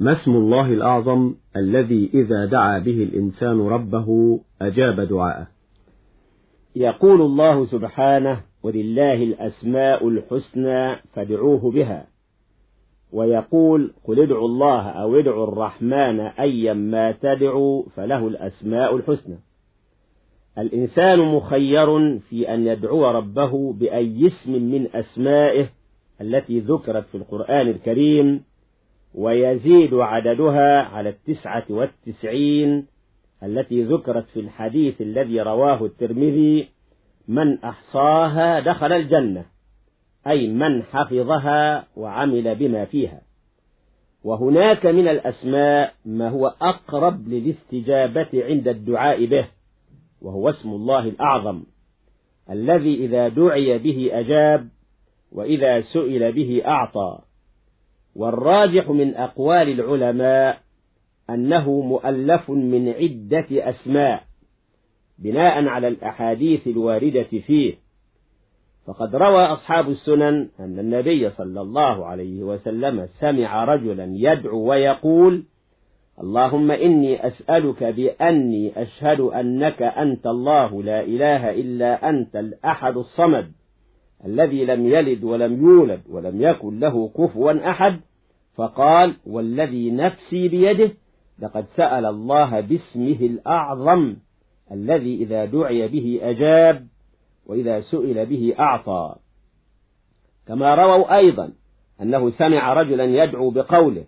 ما اسم الله الأعظم الذي إذا دعا به الإنسان ربه أجاب دعاءه؟ يقول الله سبحانه ولله الأسماء الحسنى فادعوه بها ويقول قل ادعوا الله أو ادعوا الرحمن أيا ما تدعوا فله الأسماء الحسنى الإنسان مخير في أن يدعو ربه بأي اسم من أسمائه التي ذكرت في القرآن الكريم ويزيد عددها على التسعة والتسعين التي ذكرت في الحديث الذي رواه الترمذي من أحصاها دخل الجنة أي من حفظها وعمل بما فيها. وهناك من الأسماء ما هو أقرب للاستجابة عند الدعاء به وهو اسم الله الأعظم الذي إذا دعي به أجاب وإذا سئل به أعطى. والراجح من أقوال العلماء أنه مؤلف من عدة أسماء بناء على الأحاديث الواردة فيه. فقد روى أصحاب السنن أن النبي صلى الله عليه وسلم سمع رجلا يدعو ويقول اللهم إني أسألك بأني أشهد أنك أنت الله لا إله إلا أنت الأحد الصمد الذي لم يلد ولم يولد ولم يكن له كفوا أحد. فقال والذي نفسي بيده لقد سأل الله باسمه الأعظم الذي إذا دعي به أجاب وإذا سئل به أعطى. كما رووا أيضا أنه سمع رجلا يدعو بقوله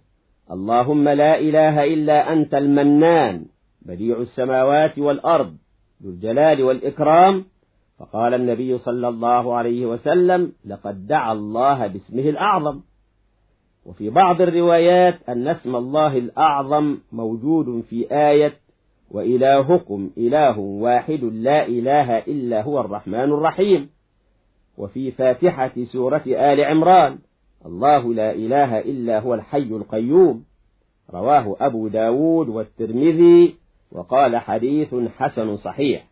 اللهم لا إله إلا أنت المنان بديع السماوات والأرض ذو الجلال والإكرام. فقال النبي صلى الله عليه وسلم لقد دعا الله باسمه الأعظم. وفي بعض الروايات أن اسم الله الأعظم موجود في آية وإلهكم إله واحد لا إله إلا هو الرحمن الرحيم. وفي فاتحة سورة آل عمران الله لا إله إلا هو الحي القيوم. رواه أبو داود والترمذي وقال حديث حسن صحيح.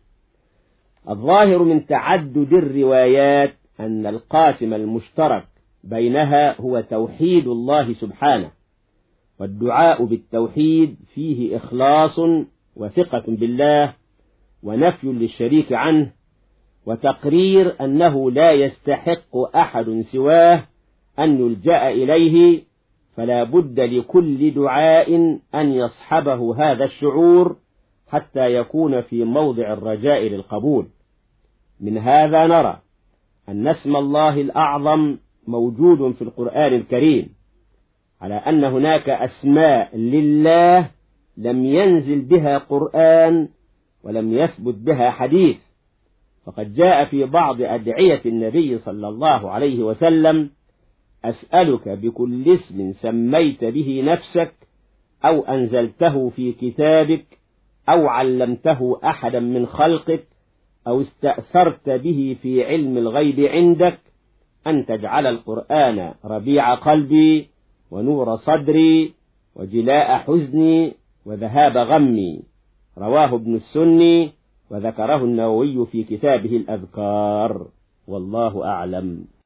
الظاهر من تعدد الروايات أن القاسم المشترك بينها هو توحيد الله سبحانه والدعاء بالتوحيد فيه إخلاص وثقة بالله ونفي للشريك عنه وتقرير أنه لا يستحق أحد سواه أن يلجأ إليه فلا بد لكل دعاء أن يصحبه هذا الشعور حتى يكون في موضع الرجاء للقبول. من هذا نرى أن اسم الله الأعظم موجود في القرآن الكريم على أن هناك أسماء لله لم ينزل بها قرآن ولم يثبت بها حديث. فقد جاء في بعض أدعية النبي صلى الله عليه وسلم أسألك بكل اسم سميت به نفسك أو أنزلته في كتابك أو علمته أحدا من خلقك أو استأثرت به في علم الغيب عندك أن تجعل القرآن ربيع قلبي ونور صدري وجلاء حزني وذهاب غمي. رواه ابن السني وذكره النووي في كتابه الأذكار. والله أعلم.